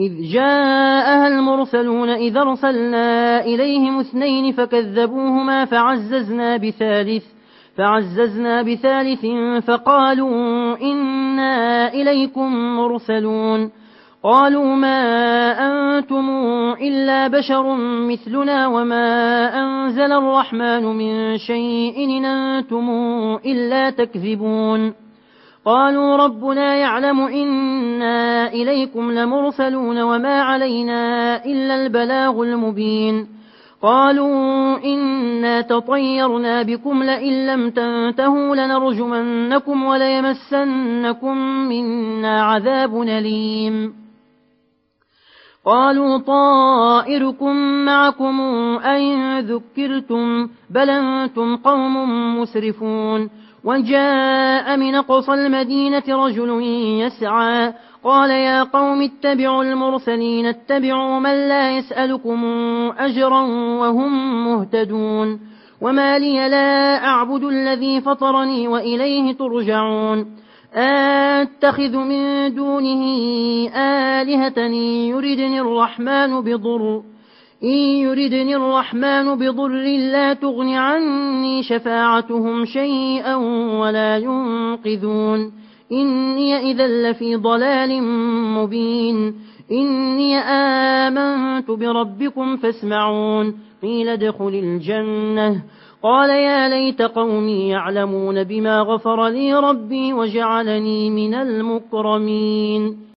إذ جاءها المرسلون إذ أرسلنا إليهم اثنين فكذبوهما فعززنا بثالث فعززنا بثالث فقالوا إنا إليكم مرسلون. قالوا ما أنتم إلا بشر مثلنا وما أنزل الرحمن من شيء إن أنتم إلا تكذبون. قالوا ربنا يعلم إنا إليكم لمرسلون وما علينا إلا البلاغ المبين. قالوا إنا تطيرنا بكم لئن لم تنتهوا لنرجمنكم وليمسنكم منا عذاب أليم. قالوا طائركم معكم أين ذكرتم بل أنتم قوم مسرفون. وجاء من قصى المدينة رجل يسعى. قال يا قوم اتبعوا المرسلين اتبعوا من لا يسألكم أجرا وهم مهتدون. وما لي لا أعبد الذي فطرني وإليه ترجعون. أتخذ من دونه آلهة يردني الرحمن بضر. إن يردني الرحمن بضر لا تغن عني شفاعتهم شيئا ولا ينقذون. إني إذا لفي ضلال مبين. إني آمنت بربكم فاسمعون. قيل ادخل الجنة. قال يا ليت قومي يعلمون بما غفر لي ربي وجعلني من المكرمين.